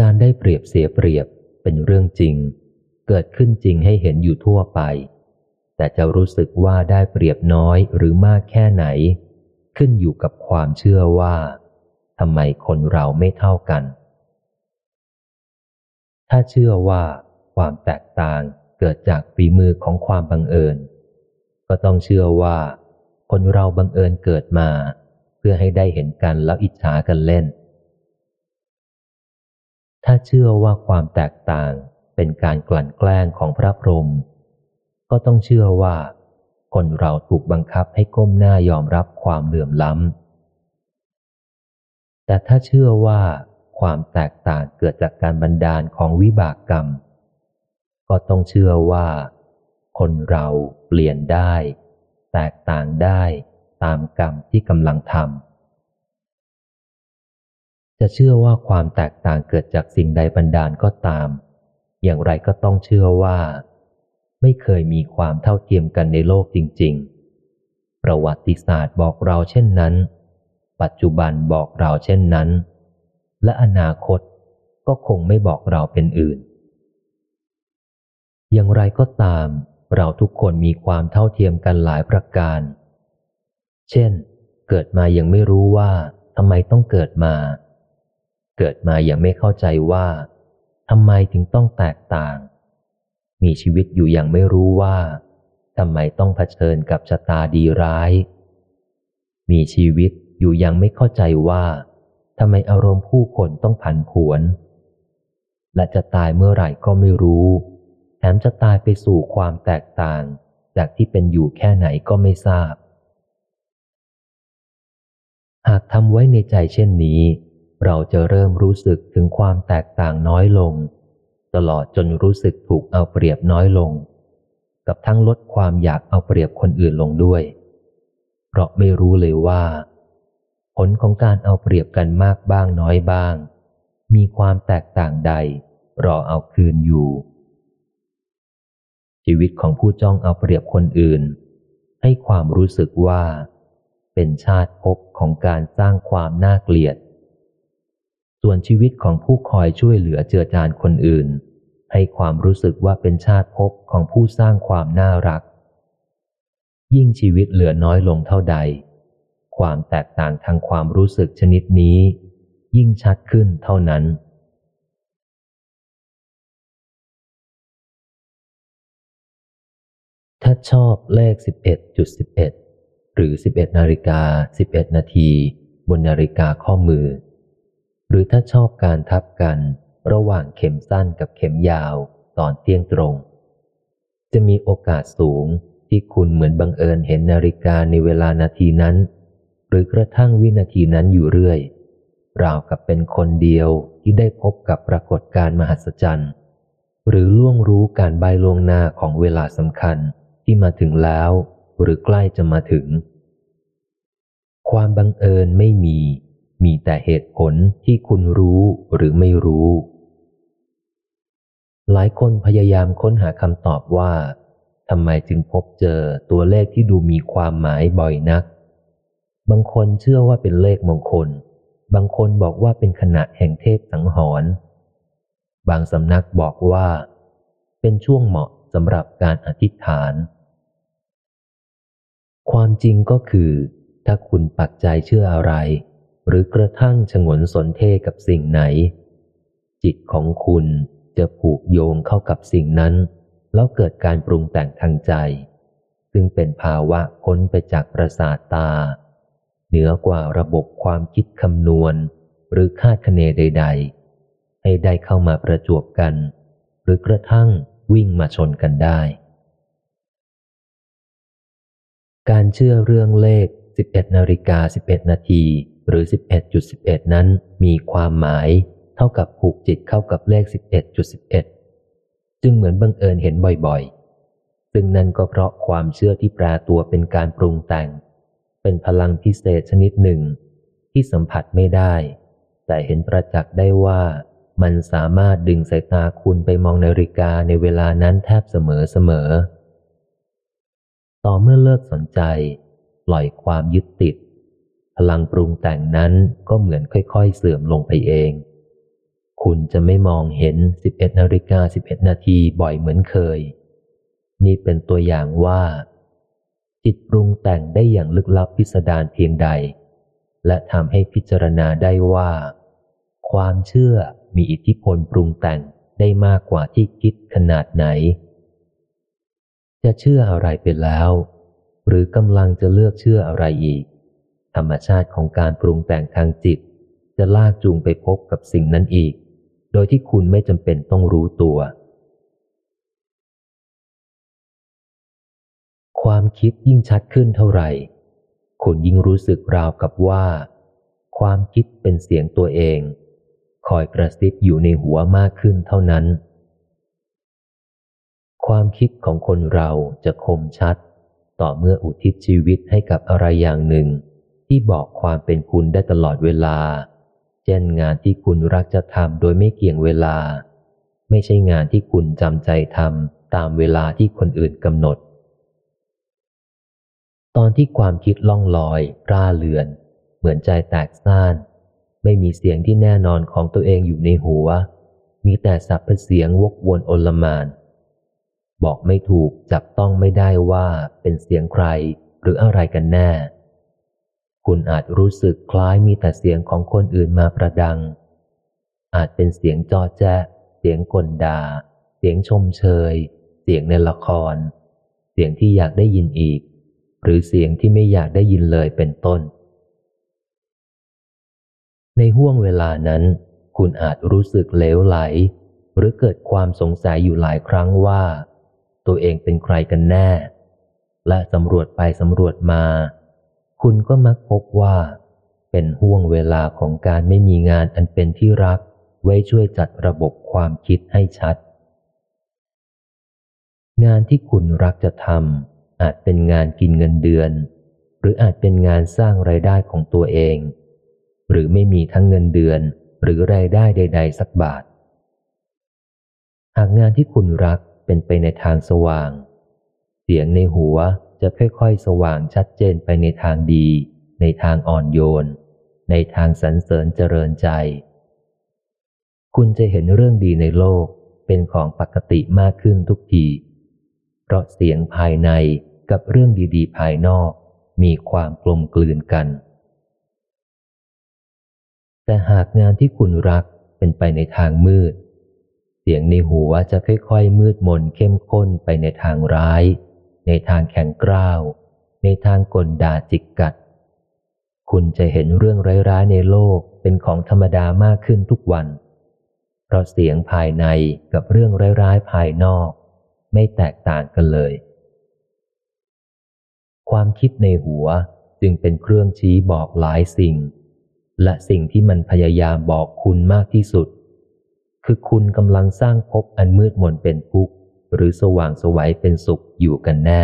การได้เปรียบเสียเปรียบเป็นเรื่องจริง เกิดขึ้นจริงให้เห็นอยู่ทั่วไป แต่จะรู้สึกว่าได้เปรียบน้อยหรือมากแค่ไหน ขึ้นอยู่กับความเชื่อว่าทำไมคนเราไม่เท่ากัน ถ้าเชื่อว่าความแตกต่างเกิดจากฝีมือของความบังเอิญ ก็ต้องเชื่อว่า คนเราบังเอิญเกิดมา เพื่อให้ได้เห็นกันแล้วอิจฉากันเล่น ถ้าเชื่อว่าความแตกต่างเป็นการกลั่นแกล้งของพระพรหมก็ต้องเชื่อว่า คนเราถูกบังคับให้ก้มหน้ายอมรับความเหลื่อมล้ำ แต่ถ้าเชื่อว่าความแตกต่างเกิดจากการบันดาลของวิบากกรรม ก็ต้องเชื่อว่า คนเราเปลี่ยนได้ แตกต่างได้ตามกรรมที่กำลังทำ จะเชื่อว่าความแตกต่างเกิดจากสิ่งใดบันดาลก็ตาม อย่างไรก็ต้องเชื่อว่า ไม่เคยมีความเท่าเทียมกันในโลกจริง ๆ ประวัติศาสตร์บอกเราเช่นนั้น ปัจจุบันบอกเราเช่นนั้น และอนาคตก็คงไม่บอกเราเป็นอื่น อย่างไรก็ตาม เราทุกคนมีความเท่าเทียมกันหลายประการ เช่น เกิดมายังไม่รู้ว่าทำไมต้องเกิดมา เกิดมาอยังไม่เข้าใจว่าทำไมถึงต้องแตกต่าง มีชีวิตอยู่อย่างไม่รู้ว่าทำไมต้องเผชิญกับชะตาดีร้าย มีชีวิตอยู่อยังไม่เข้าใจว่าทำไมอารมณ์ผู้คนต้องผันผวน และจะตายเมื่อไหร่ก็ไม่รู้ แถมจะตายไปสู่ความแตกต่าง จากที่เป็นอยู่แค่ไหนก็ไม่ทราบ หากทำไว้ในใจเช่นนี้ เราจะเริ่มรู้สึกถึงความแตกต่างน้อยลง ตลอดจนรู้สึกถูกเอาเปรียบน้อยลง กับทั้งลดความอยากเอาเปรียบคนอื่นลงด้วย เพราะไม่รู้เลยว่า ผลของการเอาเปรียบกันมากบ้างน้อยบ้าง มีความแตกต่างใด รอเอาคืนอยู่ ชีวิตของผู้จ้องเอาเปรียบคนอื่น ให้ความรู้สึกว่า เป็นชาติภพของการสร้างความน่าเกลียด ส่วนชีวิตของผู้คอยช่วยเหลือเจือจานคนอื่น ให้ความรู้สึกว่าเป็นชาติภพของผู้สร้างความน่ารัก ยิ่งชีวิตเหลือน้อยลงเท่าใด ความแตกต่างทางความรู้สึกชนิดนี้ ยิ่งชัดขึ้นเท่านั้นถ้าชอบเลข 11.11 หรือ 11 นาฬิกา 11 นาที บนนาฬิกาข้อมือ หรือถ้าชอบการทับกัน ระหว่างเข็มสั้นกับเข็มยาวตอนเที่ยงตรง จะมีโอกาสสูงที่คุณเหมือนบังเอิญเห็นนาฬิกาในเวลานาทีนั้น หรือกระทั่งวินาทีนั้นอยู่เรื่อย ราวกับเป็นคนเดียวที่ได้พบกับปรากฏการมหัศจรรย์ หรือล่วงรู้การใบล่วงหน้าของเวลาสำคัญที่มาถึงแล้ว หรือใกล้จะมาถึง ความบังเอิญไม่มี มีแต่เหตุผลที่คุณรู้หรือไม่รู้ หลายคนพยายามค้นหาคำตอบว่าทำไมจึงพบเจอตัวเลขที่ดูมีความหมายบ่อยนัก บางคนเชื่อว่าเป็นเลขมงคล บางคนบอกว่าเป็นขณะแห่งเทพสังหรณ์บางสำนักบอกว่า เป็นช่วงเหมาะสำหรับการอธิษฐาน ความจริงก็คือ ถ้าคุณปักใจเชื่ออะไร หรือกระทั่งฉงนสนเทกับสิ่งไหน จิตของคุณจะผูกโยงเข้ากับสิ่งนั้น แล้วเกิดการปรุงแต่งทางใจ ซึ่งเป็นภาวะพ้นไปจากประสาทตา เหนือกว่าระบบความคิดคำนวณ หรือคาดคะเนใด ๆ ให้ได้เข้ามาประจวบกัน หรือกระทั่งวิ่งมาชนกันได้ การเชื่อเรื่องเลข 11นาฬิกา11 นาที หรือ 11.11 นั้นมีความหมายเท่ากับผูกจิตเข้ากับเลข 11.11 จึงเหมือนบังเอิญเห็นบ่อยๆ ซึ่งนั่นก็เพราะความเชื่อที่แปรตัวเป็นการปรุงแต่ง เป็นพลังพิเศษชนิดหนึ่ง ที่สัมผัสไม่ได้ แต่เห็นประจักษ์ได้ว่ามันสามารถดึงสายตาคุณไปมองนาฬิกาในเวลานั้นแทบเสมอเสมอ ต่อเมื่อเลิกสนใจ ปล่อยความยึดติด พลังปรุงแต่งนั้นก็เหมือนค่อย ๆ เสื่อมลงไปเอง คุณจะไม่มองเห็น 11นาฬิกา11 นาทีบ่อยเหมือนเคย นี่เป็นตัวอย่างว่า จิตปรุงแต่งได้อย่างลึกลับพิสดารเพียงใด และทำให้พิจารณาได้ว่า ความเชื่อมีอิทธิพลปรุงแต่งได้มากกว่าที่คิดขนาดไหน จะเชื่ออะไรไปแล้ว หรือกำลังจะเลือกเชื่ออะไรอีก ธรรมชาติของการปรุงแต่งทางจิต จะลากจูงไปพบกับสิ่งนั้นอีก โดยที่คุณไม่จำเป็นต้องรู้ตัว ความคิดยิ่งชัดขึ้นเท่าไหร่ คุณยิ่งรู้สึกราวกับว่า ความคิดเป็นเสียงตัวเอง คอยกระซิบอยู่ในหัวมากขึ้นเท่านั้น ความคิดของคนเราจะคมชัดต่อเมื่ออุทิศชีวิตให้กับอะไรอย่างหนึ่ง ที่บอกความเป็นคุณได้ตลอดเวลา เช่นงานที่คุณรักจะทำโดยไม่เกี่ยงเวลา ไม่ใช่งานที่คุณจำใจทำตามเวลาที่คนอื่นกำหนด ตอนที่ความคิดล่องลอยร่าเลือน เหมือนใจแตกซ่านไม่มีเสียงที่แน่นอนของตัวเองอยู่ในหัว มีแต่สับเเสียงวกวนโอลมานบอกไม่ถูกจับต้องไม่ได้ว่าเป็นเสียงใครหรืออะไรกันแน่ คุณอาจรู้สึกคล้ายมีแต่เสียงของคนอื่นมาประดัง อาจเป็นเสียงจอแจ๊เสียงกลดาเสียงชมเชย เสียงในละคร เสียงที่อยากได้ยินอีก หรือเสียงที่ไม่อยากได้ยินเลยเป็นต้น ในห่วงเวลานั้น คุณอาจรู้สึกเลวไหล หรือเกิดความสงสัยอยู่หลายครั้งว่า ตัวเองเป็นใครกันแน่ และสำรวจไปสำรวจมา คุณก็มักพบว่า เป็นห่วงเวลาของการไม่มีงานอันเป็นที่รัก ไว้ช่วยจัดระบบความคิดให้ชัด งานที่คุณรักจะทำอาจเป็นงานกินเงินเดือน หรืออาจเป็นงานสร้างไรายได้ของตัวเอง หรือไม่มีทั้งเงินเดือน หรือรายได้ใด ๆ สักบาท หากงานที่คุณรักเป็นไปในทางสว่าง เสียงในหัว จะค่อยๆ สว่างชัดเจนไปในทางดี ในทางอ่อนโยน ในทางสรรเสริญเจริญใจ คุณจะเห็นเรื่องดีในโลกเป็นของปกติมากขึ้นทุกที เพราะเสียงภายในกับเรื่องดีๆ ภายนอกมีความกลมกลืนกัน แต่หากงานที่คุณรักเป็นไปในทางมืด เสียงในหัวจะค่อยๆ มืดมนเข้มข้นไปในทางร้าย ในทางแข็งกร้าว ในทางกลด่าจิกกัด คุณจะเห็นเรื่องร้ายๆในโลกเป็นของธรรมดามากขึ้นทุกวัน เพราะเสียงภายในกับเรื่องร้ายๆภายนอก ไม่แตกต่างกันเลย ความคิดในหัวจึงเป็นเครื่องชี้บอกหลายสิ่ง และสิ่งที่มันพยายามบอกคุณมากที่สุด คือคุณกำลังสร้างภพอันมืดมนเป็นทุกข์ หรือสว่างสวัยเป็นสุขอยู่กันแน่